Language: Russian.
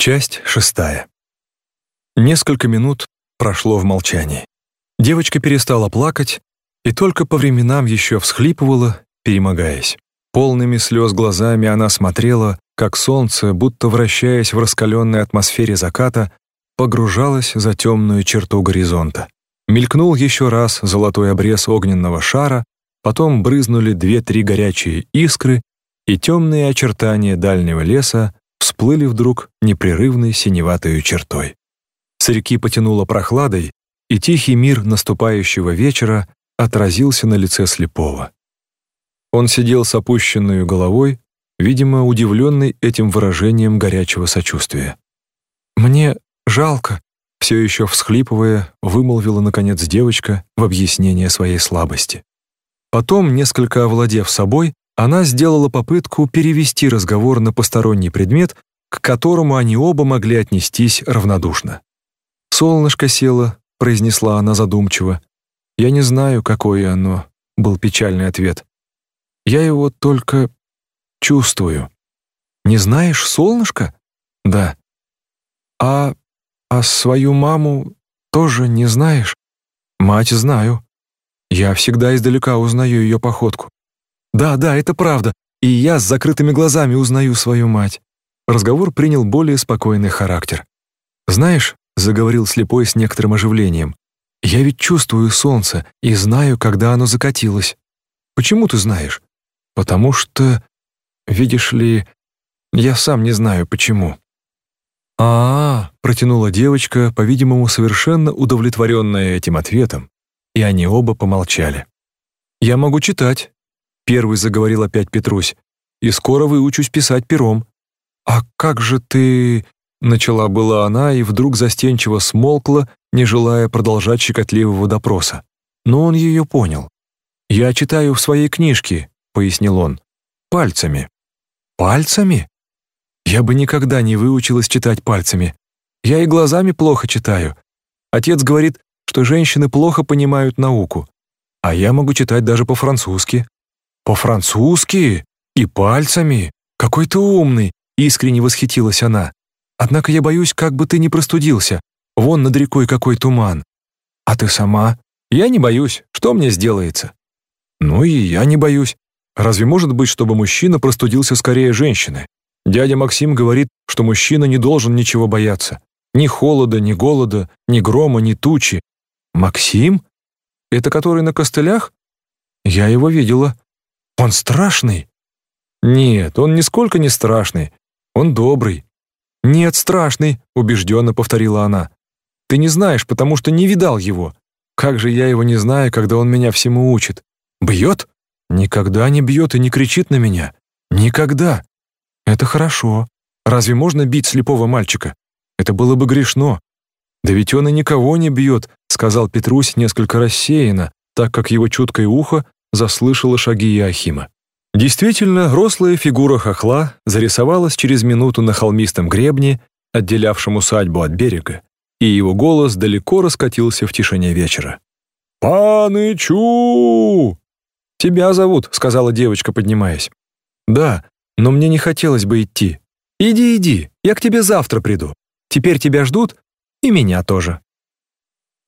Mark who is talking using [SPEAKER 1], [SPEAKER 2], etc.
[SPEAKER 1] Часть шестая. Несколько минут прошло в молчании. Девочка перестала плакать и только по временам еще всхлипывала, перемогаясь. Полными слез глазами она смотрела, как солнце, будто вращаясь в раскаленной атмосфере заката, погружалось за темную черту горизонта. Мелькнул еще раз золотой обрез огненного шара, потом брызнули две-три горячие искры, и темные очертания дальнего леса всплыли вдруг непрерывной синеватой чертой. С реки потянуло прохладой, и тихий мир наступающего вечера отразился на лице слепого. Он сидел с опущенной головой, видимо, удивленный этим выражением горячего сочувствия. «Мне жалко», — все еще всхлипывая, вымолвила, наконец, девочка в объяснение своей слабости. Потом, несколько овладев собой, она сделала попытку перевести разговор на посторонний предмет, к которому они оба могли отнестись равнодушно. «Солнышко село», — произнесла она задумчиво. «Я не знаю, какое оно», — был печальный ответ. «Я его только чувствую». «Не знаешь солнышко?» «Да». «А... а свою маму тоже не знаешь?» «Мать знаю. Я всегда издалека узнаю ее походку. Да, да, это правда. И я с закрытыми глазами узнаю свою мать. Разговор принял более спокойный характер. Знаешь, заговорил слепой с некоторым оживлением. Я ведь чувствую солнце и знаю, когда оно закатилось. Почему ты знаешь? Потому что, видишь ли, я сам не знаю почему. А, -а, -а протянула девочка, по-видимому, совершенно удовлетворенная этим ответом, и они оба помолчали. Я могу читать, Первый заговорил опять Петрусь. «И скоро выучусь писать пером». «А как же ты...» Начала была она и вдруг застенчиво смолкла, не желая продолжать щекотливого допроса. Но он ее понял. «Я читаю в своей книжке», — пояснил он. «Пальцами». «Пальцами?» Я бы никогда не выучилась читать пальцами. Я и глазами плохо читаю. Отец говорит, что женщины плохо понимают науку. А я могу читать даже по-французски. «По-французски? И пальцами? Какой ты умный!» — искренне восхитилась она. «Однако я боюсь, как бы ты не простудился. Вон над рекой какой туман. А ты сама? Я не боюсь. Что мне сделается?» «Ну и я не боюсь. Разве может быть, чтобы мужчина простудился скорее женщины? Дядя Максим говорит, что мужчина не должен ничего бояться. Ни холода, ни голода, ни грома, ни тучи. Максим? Это который на костылях? Я его видела. Он страшный? Нет, он нисколько не страшный. Он добрый. Нет, страшный, убежденно повторила она. Ты не знаешь, потому что не видал его. Как же я его не знаю, когда он меня всему учит? Бьет? Никогда не бьет и не кричит на меня. Никогда. Это хорошо. Разве можно бить слепого мальчика? Это было бы грешно. Да ведь он и никого не бьет, сказал Петрусь несколько рассеянно, так как его чуткое ухо заслышала шаги Иохима. Действительно, рослая фигура хохла зарисовалась через минуту на холмистом гребне, отделявшем усадьбу от берега, и его голос далеко раскатился в тишине вечера. «Панычу!» «Тебя зовут», — сказала девочка, поднимаясь. «Да, но мне не хотелось бы идти. Иди, иди, я к тебе завтра приду. Теперь тебя ждут, и меня тоже».